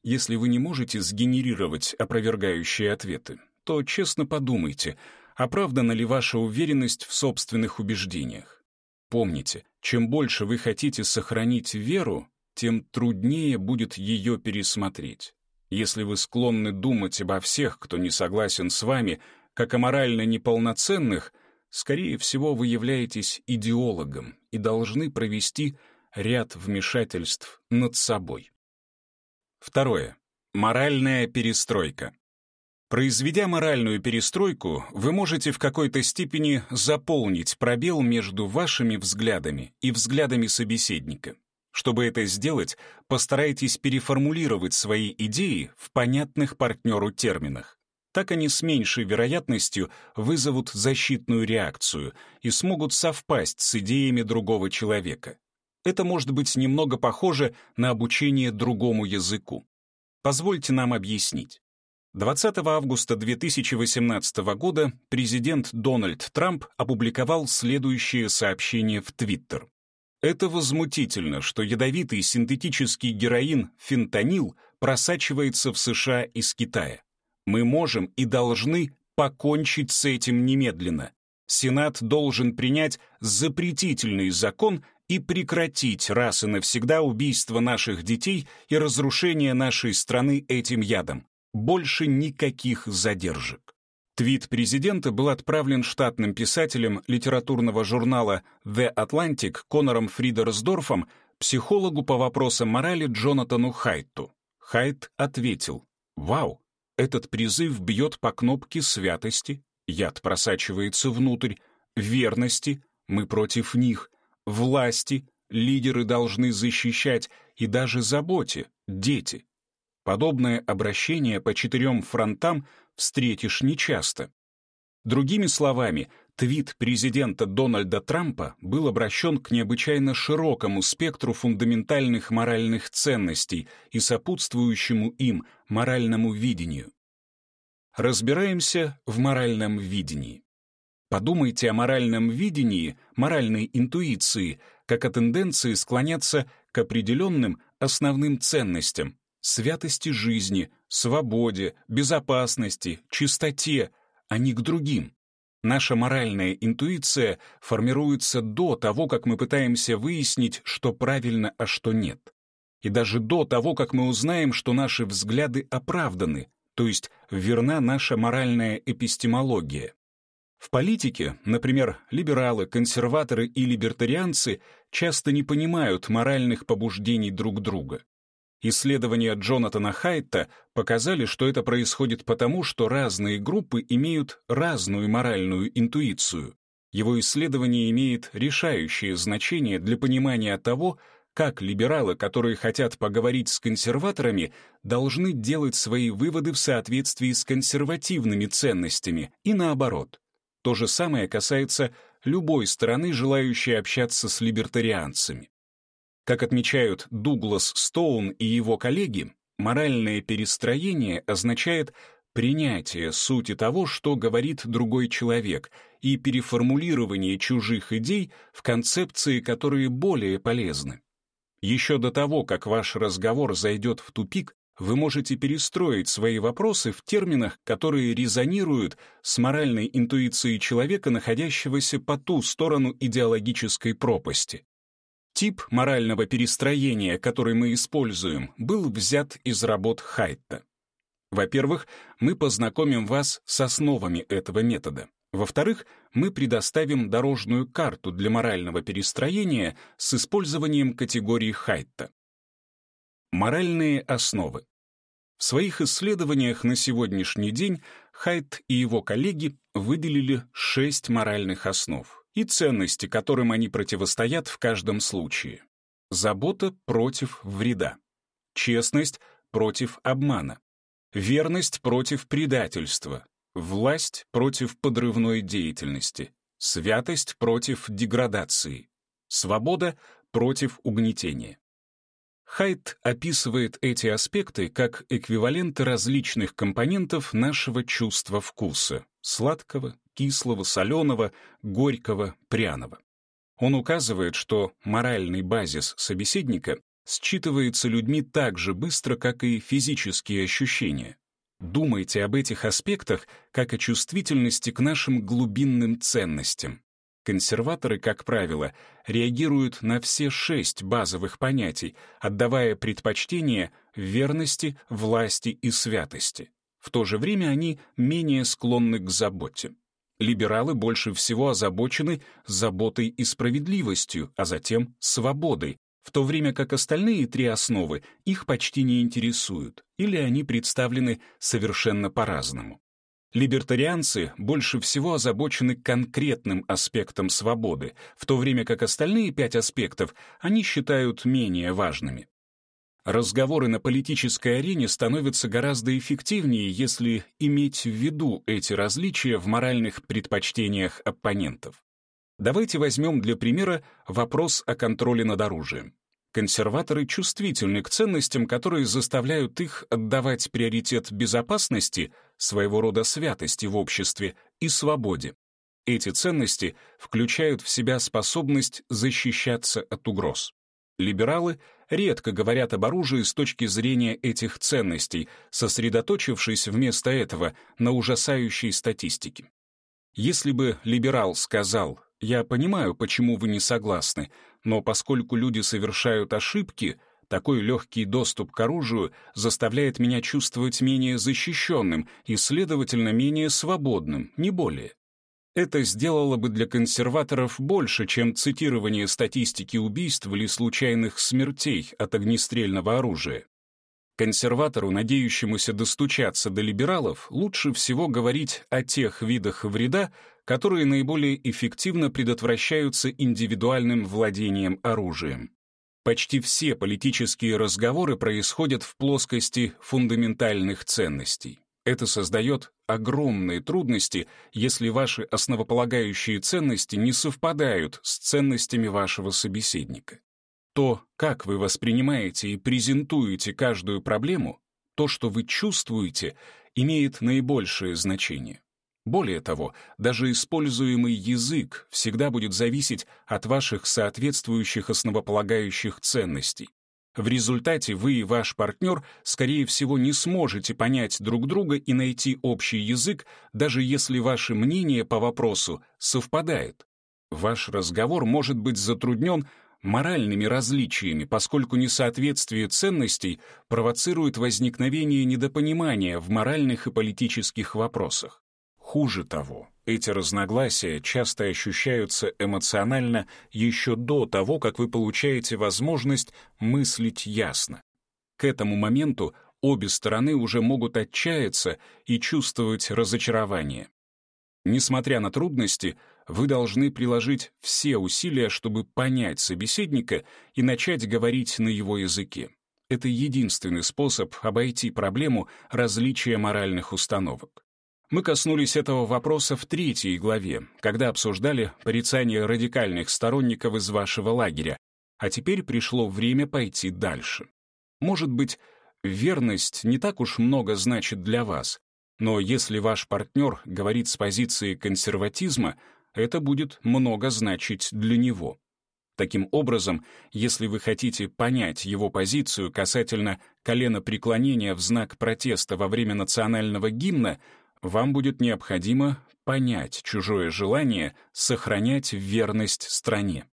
Если вы не можете сгенерировать опровергающие ответы, то честно подумайте, оправдана ли ваша уверенность в собственных убеждениях. Помните, чем больше вы хотите сохранить веру, тем труднее будет ее пересмотреть. Если вы склонны думать обо всех, кто не согласен с вами, как о морально неполноценных, Скорее всего, вы являетесь идеологом и должны провести ряд вмешательств над собой. Второе. Моральная перестройка. Произведя моральную перестройку, вы можете в какой-то степени заполнить пробел между вашими взглядами и взглядами собеседника. Чтобы это сделать, постарайтесь переформулировать свои идеи в понятных партнеру терминах так они с меньшей вероятностью вызовут защитную реакцию и смогут совпасть с идеями другого человека. Это может быть немного похоже на обучение другому языку. Позвольте нам объяснить. 20 августа 2018 года президент Дональд Трамп опубликовал следующее сообщение в Твиттер. Это возмутительно, что ядовитый синтетический героин фентанил просачивается в США из Китая. Мы можем и должны покончить с этим немедленно. Сенат должен принять запретительный закон и прекратить раз и навсегда убийство наших детей и разрушение нашей страны этим ядом. Больше никаких задержек. Твит президента был отправлен штатным писателем литературного журнала The Atlantic Конором Фридерсдорфом, психологу по вопросам морали Джонатану Хайту. Хайт ответил, «Вау, этот призыв бьет по кнопке святости, яд просачивается внутрь, верности, мы против них, власти, лидеры должны защищать и даже заботе, дети. Подобное обращение по четырем фронтам встретишь нечасто. Другими словами, Твит президента Дональда Трампа был обращен к необычайно широкому спектру фундаментальных моральных ценностей и сопутствующему им моральному видению. Разбираемся в моральном видении. Подумайте о моральном видении, моральной интуиции, как о тенденции склоняться к определенным основным ценностям — святости жизни, свободе, безопасности, чистоте, а не к другим. Наша моральная интуиция формируется до того, как мы пытаемся выяснить, что правильно, а что нет. И даже до того, как мы узнаем, что наши взгляды оправданы, то есть верна наша моральная эпистемология. В политике, например, либералы, консерваторы и либертарианцы часто не понимают моральных побуждений друг друга. Исследования Джонатана Хайта показали, что это происходит потому, что разные группы имеют разную моральную интуицию. Его исследование имеет решающее значение для понимания того, как либералы, которые хотят поговорить с консерваторами, должны делать свои выводы в соответствии с консервативными ценностями и наоборот. То же самое касается любой стороны, желающей общаться с либертарианцами. Как отмечают Дуглас Стоун и его коллеги, Моральное перестроение означает принятие сути того, что говорит другой человек, и переформулирование чужих идей в концепции, которые более полезны. Еще до того, как ваш разговор зайдет в тупик, вы можете перестроить свои вопросы в терминах, которые резонируют с моральной интуицией человека, находящегося по ту сторону идеологической пропасти. Тип морального перестроения, который мы используем, был взят из работ Хайтта. Во-первых, мы познакомим вас с основами этого метода. Во-вторых, мы предоставим дорожную карту для морального перестроения с использованием категории Хайтта. Моральные основы. В своих исследованиях на сегодняшний день Хайт и его коллеги выделили шесть моральных основ и ценности, которым они противостоят в каждом случае. Забота против вреда. Честность против обмана. Верность против предательства. Власть против подрывной деятельности. Святость против деградации. Свобода против угнетения. Хайт описывает эти аспекты как эквиваленты различных компонентов нашего чувства вкуса — сладкого, кислого, соленого, горького, пряного. Он указывает, что моральный базис собеседника считывается людьми так же быстро, как и физические ощущения. Думайте об этих аспектах как о чувствительности к нашим глубинным ценностям. Консерваторы, как правило, реагируют на все шесть базовых понятий, отдавая предпочтение верности, власти и святости. В то же время они менее склонны к заботе. Либералы больше всего озабочены заботой и справедливостью, а затем свободой, в то время как остальные три основы их почти не интересуют, или они представлены совершенно по-разному. Либертарианцы больше всего озабочены конкретным аспектом свободы, в то время как остальные пять аспектов они считают менее важными. Разговоры на политической арене становятся гораздо эффективнее, если иметь в виду эти различия в моральных предпочтениях оппонентов. Давайте возьмем для примера вопрос о контроле над оружием. Консерваторы чувствительны к ценностям, которые заставляют их отдавать приоритет безопасности, своего рода святости в обществе, и свободе. Эти ценности включают в себя способность защищаться от угроз. Либералы редко говорят об оружии с точки зрения этих ценностей, сосредоточившись вместо этого на ужасающей статистике. Если бы либерал сказал я понимаю, почему вы не согласны, но поскольку люди совершают ошибки, такой легкий доступ к оружию заставляет меня чувствовать менее защищенным и, следовательно, менее свободным, не более. Это сделало бы для консерваторов больше, чем цитирование статистики убийств или случайных смертей от огнестрельного оружия. Консерватору, надеющемуся достучаться до либералов, лучше всего говорить о тех видах вреда, которые наиболее эффективно предотвращаются индивидуальным владением оружием. Почти все политические разговоры происходят в плоскости фундаментальных ценностей. Это создает огромные трудности, если ваши основополагающие ценности не совпадают с ценностями вашего собеседника. То, как вы воспринимаете и презентуете каждую проблему, то, что вы чувствуете, имеет наибольшее значение. Более того, даже используемый язык всегда будет зависеть от ваших соответствующих основополагающих ценностей. В результате вы и ваш партнер, скорее всего, не сможете понять друг друга и найти общий язык, даже если ваши мнения по вопросу совпадают. Ваш разговор может быть затруднен моральными различиями, поскольку несоответствие ценностей провоцирует возникновение недопонимания в моральных и политических вопросах. Хуже того, эти разногласия часто ощущаются эмоционально еще до того, как вы получаете возможность мыслить ясно. К этому моменту обе стороны уже могут отчаяться и чувствовать разочарование. Несмотря на трудности, вы должны приложить все усилия, чтобы понять собеседника и начать говорить на его языке. Это единственный способ обойти проблему различия моральных установок. Мы коснулись этого вопроса в третьей главе, когда обсуждали порицание радикальных сторонников из вашего лагеря, а теперь пришло время пойти дальше. Может быть, верность не так уж много значит для вас, но если ваш партнер говорит с позиции консерватизма, это будет много значить для него. Таким образом, если вы хотите понять его позицию касательно коленопреклонения в знак протеста во время национального гимна, вам будет необходимо понять чужое желание сохранять верность стране.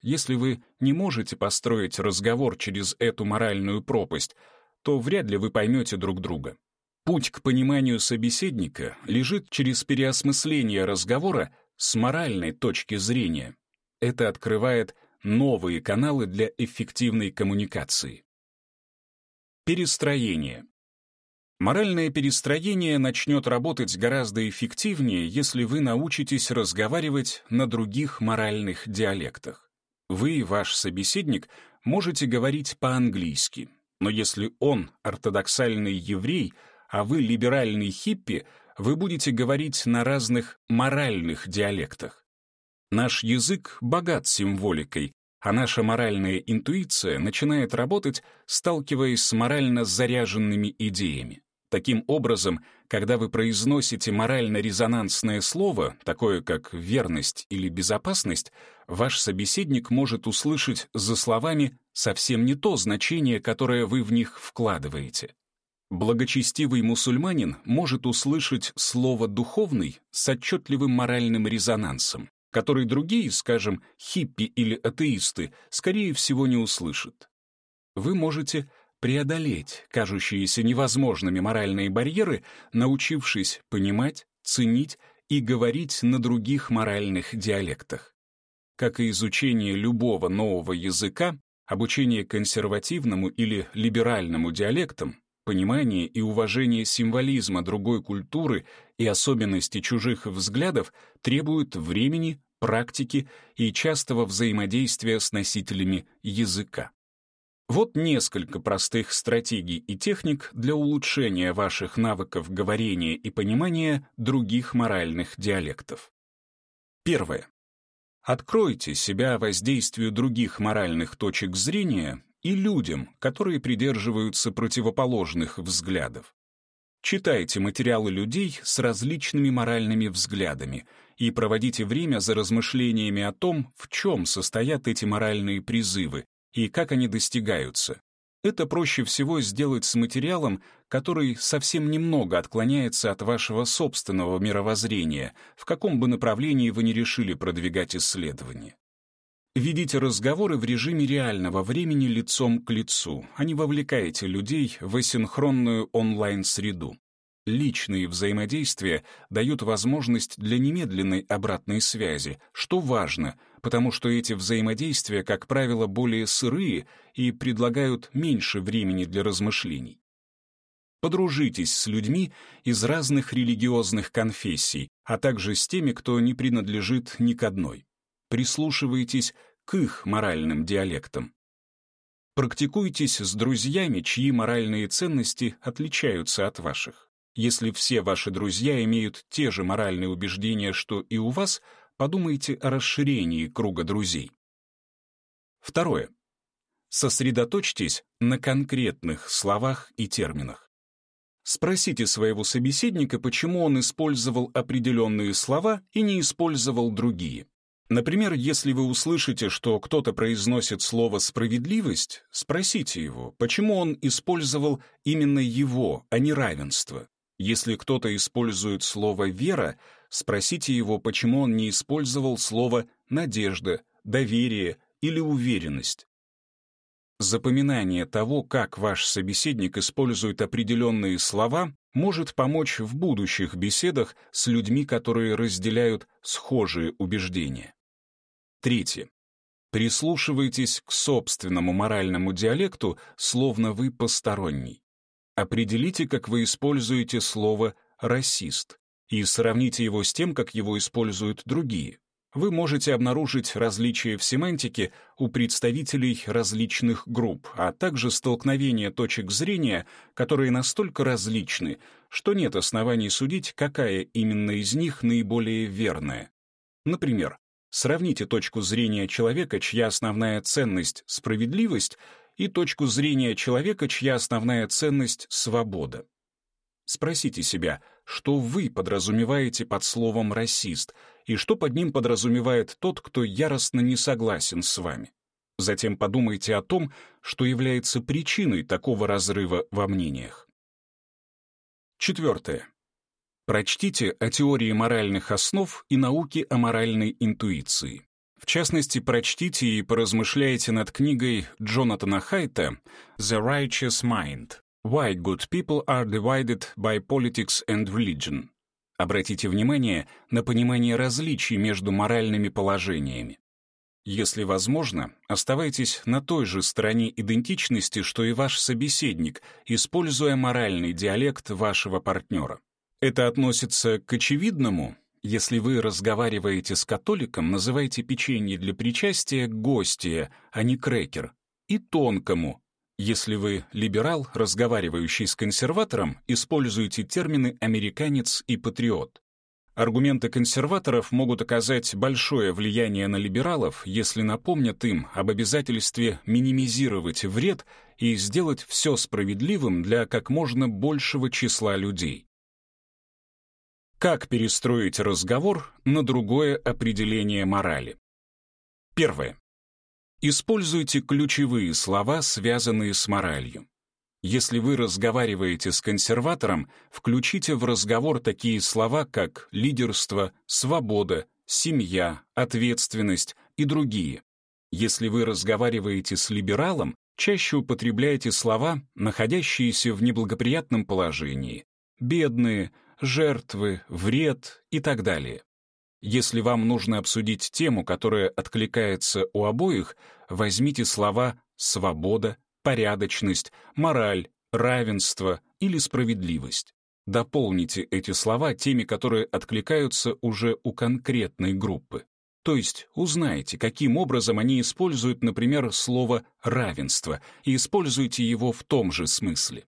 Если вы не можете построить разговор через эту моральную пропасть, то вряд ли вы поймете друг друга. Путь к пониманию собеседника лежит через переосмысление разговора с моральной точки зрения. Это открывает новые каналы для эффективной коммуникации. Перестроение. Моральное перестроение начнет работать гораздо эффективнее, если вы научитесь разговаривать на других моральных диалектах. Вы и ваш собеседник можете говорить по-английски, но если он ортодоксальный еврей, а вы либеральный хиппи, вы будете говорить на разных моральных диалектах. Наш язык богат символикой, а наша моральная интуиция начинает работать, сталкиваясь с морально заряженными идеями. Таким образом, когда вы произносите морально-резонансное слово, такое как верность или безопасность, ваш собеседник может услышать за словами совсем не то значение, которое вы в них вкладываете. Благочестивый мусульманин может услышать слово «духовный» с отчетливым моральным резонансом, который другие, скажем, хиппи или атеисты, скорее всего не услышат. Вы можете преодолеть кажущиеся невозможными моральные барьеры, научившись понимать, ценить и говорить на других моральных диалектах. Как и изучение любого нового языка, обучение консервативному или либеральному диалектам, понимание и уважение символизма другой культуры и особенности чужих взглядов требуют времени, практики и частого взаимодействия с носителями языка. Вот несколько простых стратегий и техник для улучшения ваших навыков говорения и понимания других моральных диалектов. Первое. Откройте себя воздействию других моральных точек зрения и людям, которые придерживаются противоположных взглядов. Читайте материалы людей с различными моральными взглядами и проводите время за размышлениями о том, в чем состоят эти моральные призывы и как они достигаются. Это проще всего сделать с материалом, который совсем немного отклоняется от вашего собственного мировоззрения, в каком бы направлении вы ни решили продвигать исследования. Ведите разговоры в режиме реального времени лицом к лицу, а не вовлекайте людей в асинхронную онлайн-среду. Личные взаимодействия дают возможность для немедленной обратной связи, что важно, потому что эти взаимодействия, как правило, более сырые и предлагают меньше времени для размышлений. Подружитесь с людьми из разных религиозных конфессий, а также с теми, кто не принадлежит ни к одной. Прислушивайтесь к их моральным диалектам. Практикуйтесь с друзьями, чьи моральные ценности отличаются от ваших. Если все ваши друзья имеют те же моральные убеждения, что и у вас, подумайте о расширении круга друзей. Второе. Сосредоточьтесь на конкретных словах и терминах. Спросите своего собеседника, почему он использовал определенные слова и не использовал другие. Например, если вы услышите, что кто-то произносит слово «справедливость», спросите его, почему он использовал именно его, а не равенство. Если кто-то использует слово «вера», спросите его, почему он не использовал слово «надежда», «доверие» или «уверенность». Запоминание того, как ваш собеседник использует определенные слова, может помочь в будущих беседах с людьми, которые разделяют схожие убеждения. Третье. Прислушивайтесь к собственному моральному диалекту, словно вы посторонний. Определите, как вы используете слово «расист» и сравните его с тем, как его используют другие. Вы можете обнаружить различия в семантике у представителей различных групп, а также столкновения точек зрения, которые настолько различны, что нет оснований судить, какая именно из них наиболее верная. Например, сравните точку зрения человека, чья основная ценность — справедливость, и точку зрения человека, чья основная ценность — свобода. Спросите себя, что вы подразумеваете под словом «расист» и что под ним подразумевает тот, кто яростно не согласен с вами. Затем подумайте о том, что является причиной такого разрыва во мнениях. Четвертое. Прочтите о теории моральных основ и науке о моральной интуиции. В частности, прочтите и поразмышляйте над книгой Джонатана Хайта «The Righteous Mind. Why Good People Are Divided by Politics and Religion». Обратите внимание на понимание различий между моральными положениями. Если возможно, оставайтесь на той же стороне идентичности, что и ваш собеседник, используя моральный диалект вашего партнера. Это относится к очевидному, если вы разговариваете с католиком, называйте печенье для причастия гостья, а не крекер. И тонкому. Если вы либерал, разговаривающий с консерватором, используйте термины «американец» и «патриот». Аргументы консерваторов могут оказать большое влияние на либералов, если напомнят им об обязательстве минимизировать вред и сделать все справедливым для как можно большего числа людей. Как перестроить разговор на другое определение морали? Первое. Используйте ключевые слова, связанные с моралью. Если вы разговариваете с консерватором, включите в разговор такие слова, как лидерство, свобода, семья, ответственность и другие. Если вы разговариваете с либералом, чаще употребляйте слова, находящиеся в неблагоприятном положении. Бедные, жертвы, вред и так далее. Если вам нужно обсудить тему, которая откликается у обоих, возьмите слова «свобода», «порядочность», «мораль», «равенство» или «справедливость». Дополните эти слова теми, которые откликаются уже у конкретной группы. То есть узнайте, каким образом они используют, например, слово «равенство», и используйте его в том же смысле.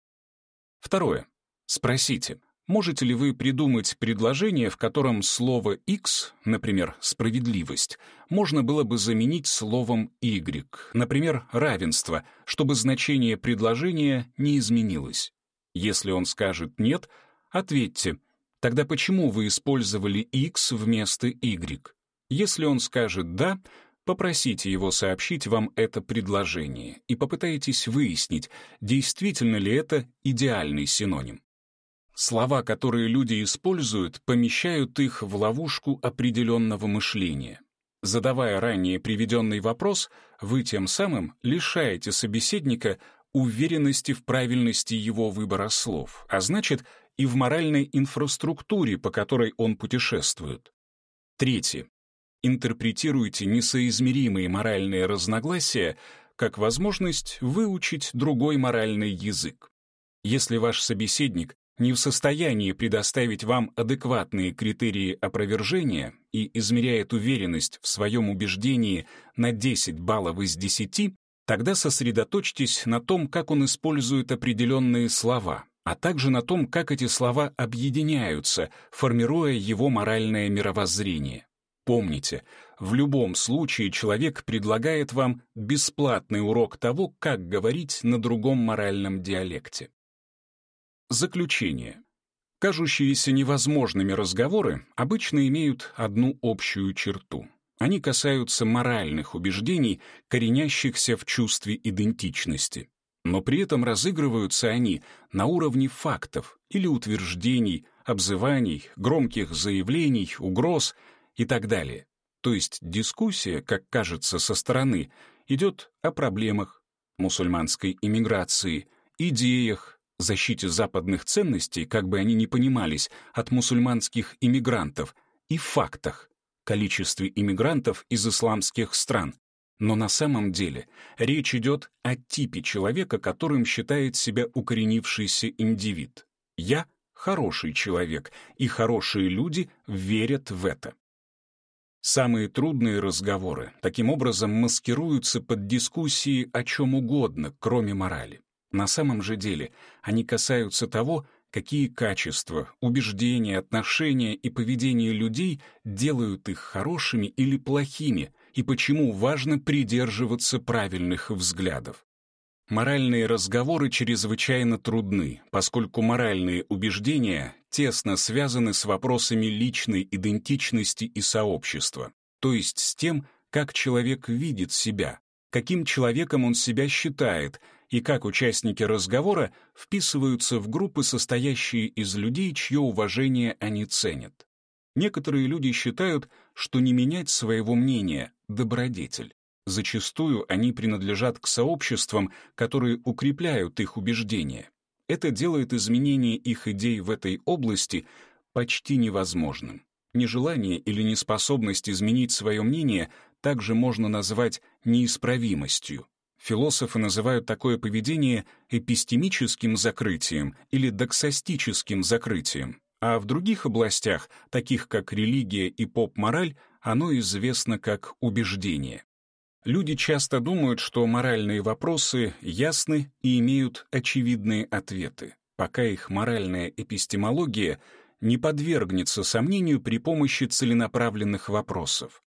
Второе. Спросите, Можете ли вы придумать предложение, в котором слово X, например, справедливость, можно было бы заменить словом Y, например, равенство, чтобы значение предложения не изменилось? Если он скажет «нет», ответьте, тогда почему вы использовали X вместо Y? Если он скажет «да», попросите его сообщить вам это предложение и попытайтесь выяснить, действительно ли это идеальный синоним. Слова, которые люди используют, помещают их в ловушку определенного мышления. Задавая ранее приведенный вопрос, вы тем самым лишаете собеседника уверенности в правильности его выбора слов, а значит и в моральной инфраструктуре, по которой он путешествует. Третье. Интерпретируйте несоизмеримые моральные разногласия как возможность выучить другой моральный язык. Если ваш собеседник не в состоянии предоставить вам адекватные критерии опровержения и измеряет уверенность в своем убеждении на 10 баллов из 10, тогда сосредоточьтесь на том, как он использует определенные слова, а также на том, как эти слова объединяются, формируя его моральное мировоззрение. Помните, в любом случае человек предлагает вам бесплатный урок того, как говорить на другом моральном диалекте. Заключение. Кажущиеся невозможными разговоры обычно имеют одну общую черту. Они касаются моральных убеждений, коренящихся в чувстве идентичности. Но при этом разыгрываются они на уровне фактов или утверждений, обзываний, громких заявлений, угроз и так далее. То есть дискуссия, как кажется со стороны, идет о проблемах мусульманской иммиграции, идеях, защите западных ценностей, как бы они ни понимались, от мусульманских иммигрантов, и фактах, количестве иммигрантов из исламских стран. Но на самом деле речь идет о типе человека, которым считает себя укоренившийся индивид. Я — хороший человек, и хорошие люди верят в это. Самые трудные разговоры таким образом маскируются под дискуссии о чем угодно, кроме морали. На самом же деле они касаются того, какие качества, убеждения, отношения и поведение людей делают их хорошими или плохими, и почему важно придерживаться правильных взглядов. моральные разговоры чрезвычайно трудны, поскольку моральные убеждения тесно связаны с вопросами личной идентичности и сообщества, то есть с тем, как человек видит себя, каким человеком он себя считает и как участники разговора вписываются в группы, состоящие из людей, чье уважение они ценят. Некоторые люди считают, что не менять своего мнения — добродетель. Зачастую они принадлежат к сообществам, которые укрепляют их убеждения. Это делает изменение их идей в этой области почти невозможным. Нежелание или неспособность изменить свое мнение также можно назвать неисправимостью. Философы называют такое поведение эпистемическим закрытием или доксастическим закрытием, а в других областях, таких как религия и поп-мораль, оно известно как убеждение. Люди часто думают, что моральные вопросы ясны и имеют очевидные ответы, пока их моральная эпистемология не подвергнется сомнению при помощи целенаправленных вопросов.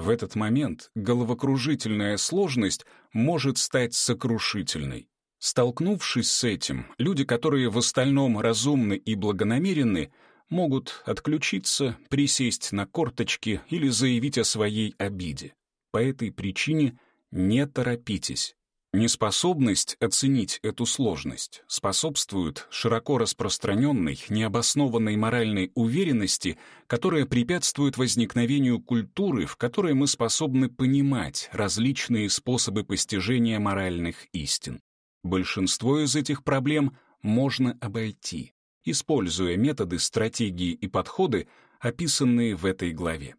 В этот момент головокружительная сложность может стать сокрушительной. Столкнувшись с этим, люди, которые в остальном разумны и благонамеренны, могут отключиться, присесть на корточки или заявить о своей обиде. По этой причине не торопитесь. Неспособность оценить эту сложность способствует широко распространенной, необоснованной моральной уверенности, которая препятствует возникновению культуры, в которой мы способны понимать различные способы постижения моральных истин. Большинство из этих проблем можно обойти, используя методы, стратегии и подходы, описанные в этой главе.